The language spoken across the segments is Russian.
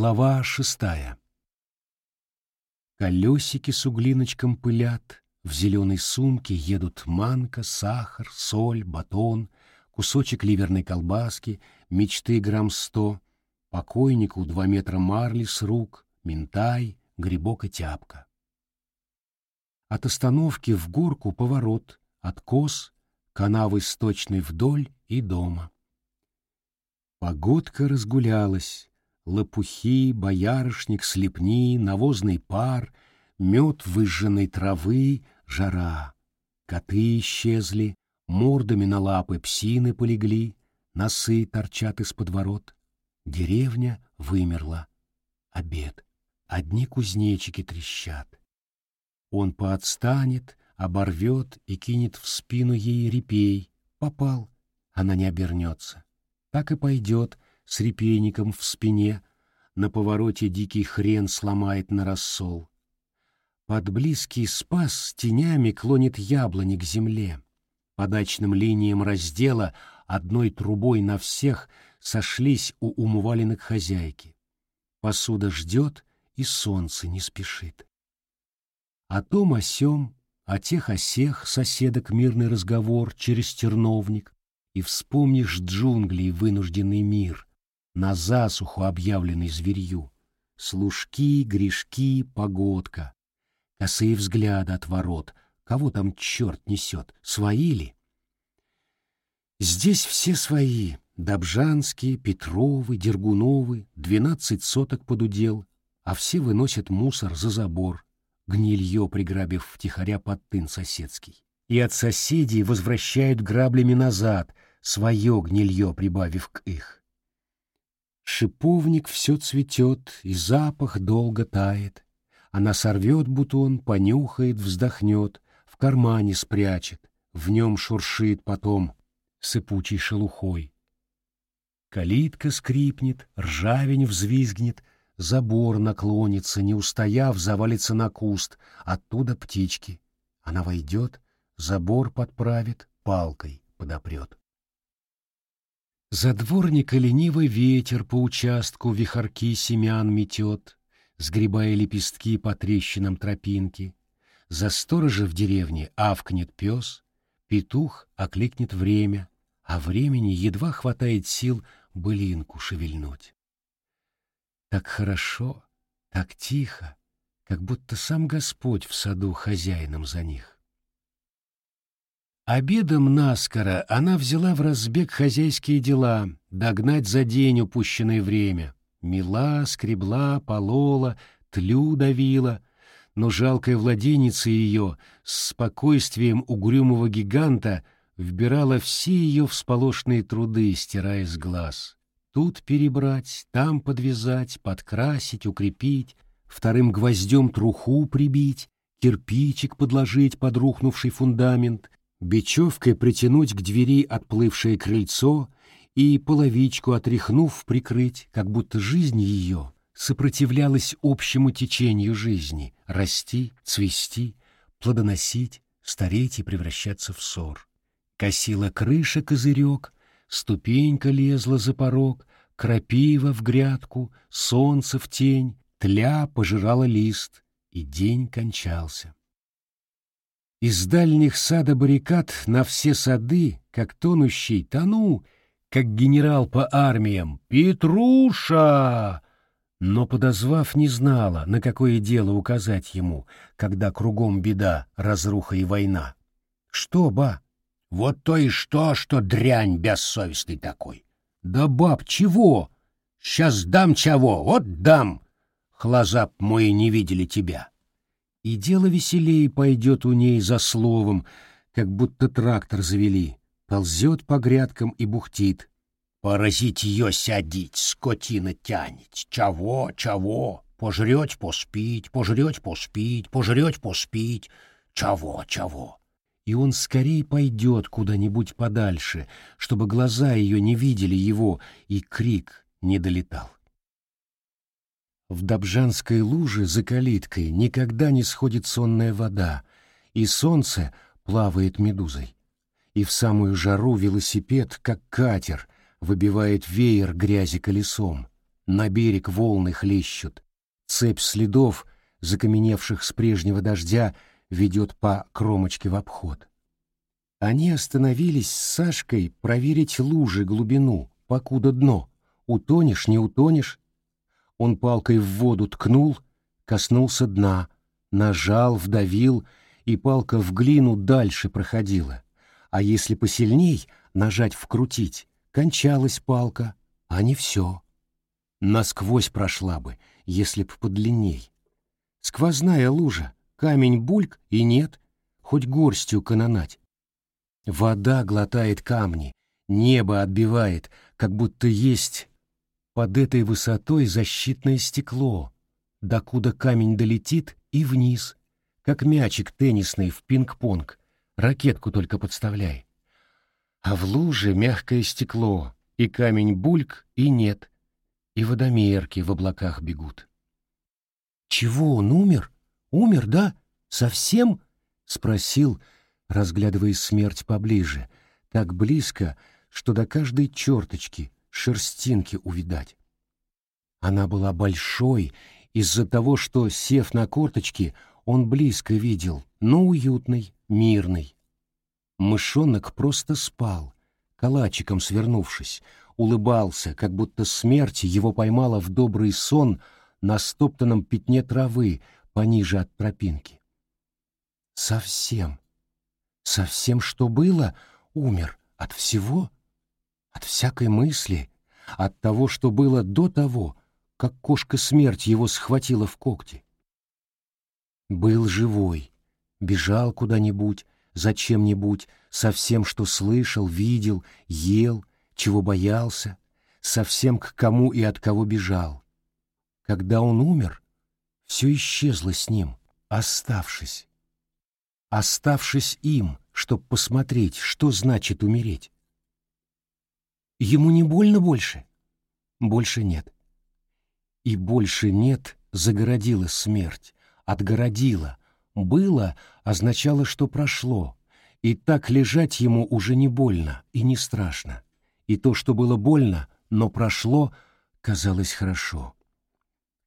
Глава шестая. Колесики с углиночком пылят, в зеленой сумке едут манка, сахар, соль, батон, кусочек ливерной колбаски, мечты грамм сто, покойнику два метра марли с рук, ментай, грибок и тяпка. От остановки в горку поворот, откос, канавы сточной вдоль и дома. Погодка разгулялась, лопухи, боярышник, слепни, навозный пар, мед выжженной травы, жара. Коты исчезли, мордами на лапы псины полегли, носы торчат из-под ворот. Деревня вымерла. Обед. Одни кузнечики трещат. Он поотстанет, оборвет и кинет в спину ей репей. Попал. Она не обернется. Так и пойдет, с репейником в спине, на повороте дикий хрен сломает на рассол. Под близкий спас тенями клонит яблони к земле. По дачным линиям раздела одной трубой на всех сошлись у умывалинок хозяйки. Посуда ждет, и солнце не спешит. О том о сём, о тех о сех соседок мирный разговор через терновник, и вспомнишь джунгли и вынужденный мир, на засуху объявленный зверью. Служки, грешки, погодка. Косые взгляды от ворот. Кого там черт несет, свои ли? Здесь все свои. Добжанские, Петровы, Дергуновы, двенадцать соток под удел, а все выносят мусор за забор, гнилье приграбив втихаря под тын соседский. И от соседей возвращают граблями назад, свое гнилье прибавив к их. Шиповник все цветет, и запах долго тает. Она сорвет бутон, понюхает, вздохнет, в кармане спрячет, в нем шуршит потом сыпучей шелухой. Калитка скрипнет, ржавень взвизгнет, забор наклонится, не устояв, завалится на куст, оттуда птички. Она войдет, забор подправит, палкой подопрет. За дворника ленивый ветер по участку вихорки семян метет, сгребая лепестки по трещинам тропинки. За сторожа в деревне авкнет пес, петух окликнет время, а времени едва хватает сил былинку шевельнуть. Так хорошо, так тихо, как будто сам Господь в саду хозяином за них. Обедом наскоро она взяла в разбег хозяйские дела, догнать за день упущенное время. Мила, скребла, полола, тлю давила, но жалкая владеница ее с спокойствием угрюмого гиганта вбирала все ее всполошные труды, стирая с глаз. Тут перебрать, там подвязать, подкрасить, укрепить, вторым гвоздем труху прибить, кирпичик подложить под рухнувший фундамент, бечевкой притянуть к двери отплывшее крыльцо и половичку отряхнув прикрыть, как будто жизнь ее сопротивлялась общему течению жизни, расти, цвести, плодоносить, стареть и превращаться в ссор. Косила крыша козырек, ступенька лезла за порог, крапива в грядку, солнце в тень, тля пожирала лист, и день кончался. Из дальних сада баррикад на все сады, как тонущий, тону, как генерал по армиям, «Петруша!» Но, подозвав, не знала, на какое дело указать ему, когда кругом беда, разруха и война. «Что, ба?» «Вот то и что, что дрянь бессовестный такой!» «Да, баб, чего? Сейчас дам чего, вот дам!» «Хлоза б мои не видели тебя!» И дело веселее пойдет у ней за словом, как будто трактор завели, ползет по грядкам и бухтит. «Поразить ее сядить, скотина тянет! Чего, чего? Пожрет, поспить, пожрет, поспить, пожрет, поспить! Чего, чего?» И он скорее пойдет куда-нибудь подальше, чтобы глаза ее не видели его, и крик не долетал. В Добжанской луже за калиткой никогда не сходит сонная вода, и солнце плавает медузой. И в самую жару велосипед, как катер, выбивает веер грязи колесом. На берег волны хлещут. Цепь следов, закаменевших с прежнего дождя, ведет по кромочке в обход. Они остановились с Сашкой проверить лужи глубину, покуда дно. Утонешь, не утонешь. Он палкой в воду ткнул, коснулся дна, нажал, вдавил, и палка в глину дальше проходила. А если посильней нажать вкрутить, кончалась палка, а не все. Насквозь прошла бы, если б подлинней. Сквозная лужа, камень бульк и нет, хоть горстью канонать. Вода глотает камни, небо отбивает, как будто есть под этой высотой защитное стекло, докуда камень долетит и вниз, как мячик теннисный в пинг-понг, ракетку только подставляй. А в луже мягкое стекло, и камень бульк, и нет, и водомерки в облаках бегут. «Чего, он умер? Умер, да? Совсем?» — спросил, разглядывая смерть поближе, так близко, что до каждой черточки, шерстинки увидать. Она была большой из-за того, что, сев на корточки, он близко видел, но уютный, мирный. Мышонок просто спал, калачиком свернувшись, улыбался, как будто смерть его поймала в добрый сон на стоптанном пятне травы пониже от тропинки. Совсем, совсем что было, умер от всего, от всякой мысли, от того, что было до того, как кошка смерть его схватила в когти. Был живой, бежал куда-нибудь, зачем-нибудь, со всем, что слышал, видел, ел, чего боялся, со всем, к кому и от кого бежал. Когда он умер, все исчезло с ним, оставшись. Оставшись им, чтоб посмотреть, что значит умереть. Ему не больно больше? Больше нет. И больше нет загородила смерть, отгородила. Было означало, что прошло, и так лежать ему уже не больно и не страшно. И то, что было больно, но прошло, казалось хорошо.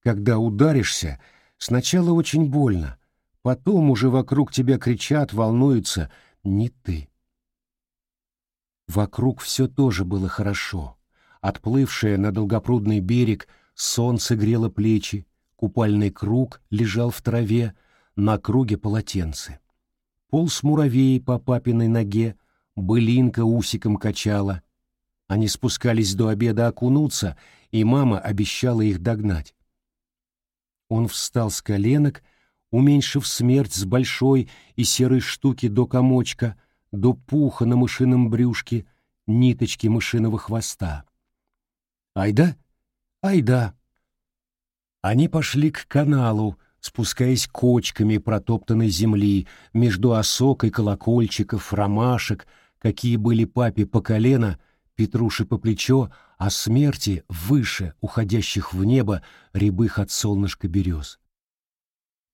Когда ударишься, сначала очень больно, потом уже вокруг тебя кричат, волнуются, не ты. Вокруг все тоже было хорошо. Отплывшее на долгопрудный берег солнце грело плечи, купальный круг лежал в траве, на круге полотенце. Полз муравей по папиной ноге, былинка усиком качала. Они спускались до обеда окунуться, и мама обещала их догнать. Он встал с коленок, уменьшив смерть с большой и серой штуки до комочка, до пуха на мышином брюшке, ниточки мышиного хвоста. «Айда? Айда!» Они пошли к каналу, спускаясь кочками протоптанной земли между осок и колокольчиков, ромашек, какие были папе по колено, Петруши по плечо, а смерти выше уходящих в небо рябых от солнышка берез.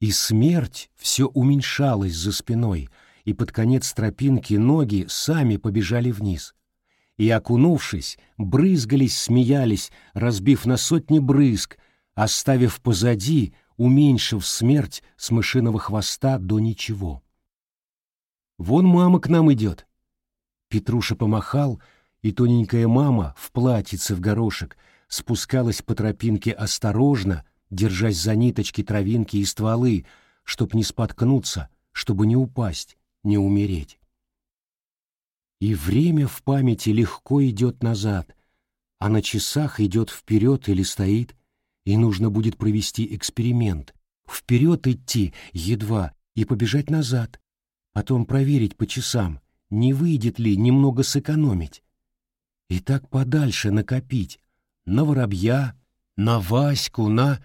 И смерть все уменьшалась за спиной, и под конец тропинки ноги сами побежали вниз. И, окунувшись, брызгались, смеялись, разбив на сотни брызг, оставив позади уменьшив смерть с мышиного хвоста до ничего. «Вон мама к нам идет!» Петруша помахал, и тоненькая мама в платьице в горошек спускалась по тропинке осторожно, держась за ниточки травинки и стволы, чтоб не споткнуться, чтобы не упасть, не умереть. И время в памяти легко идет назад, а на часах идет вперед или стоит, и нужно будет провести эксперимент. Вперед идти едва и побежать назад. Потом проверить по часам, не выйдет ли немного сэкономить. И так подальше накопить. На воробья, на Ваську, на...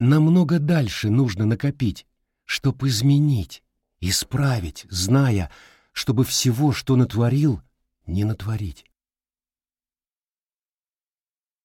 Намного дальше нужно накопить, чтоб изменить, исправить, зная, чтобы всего, что натворил, не натворить.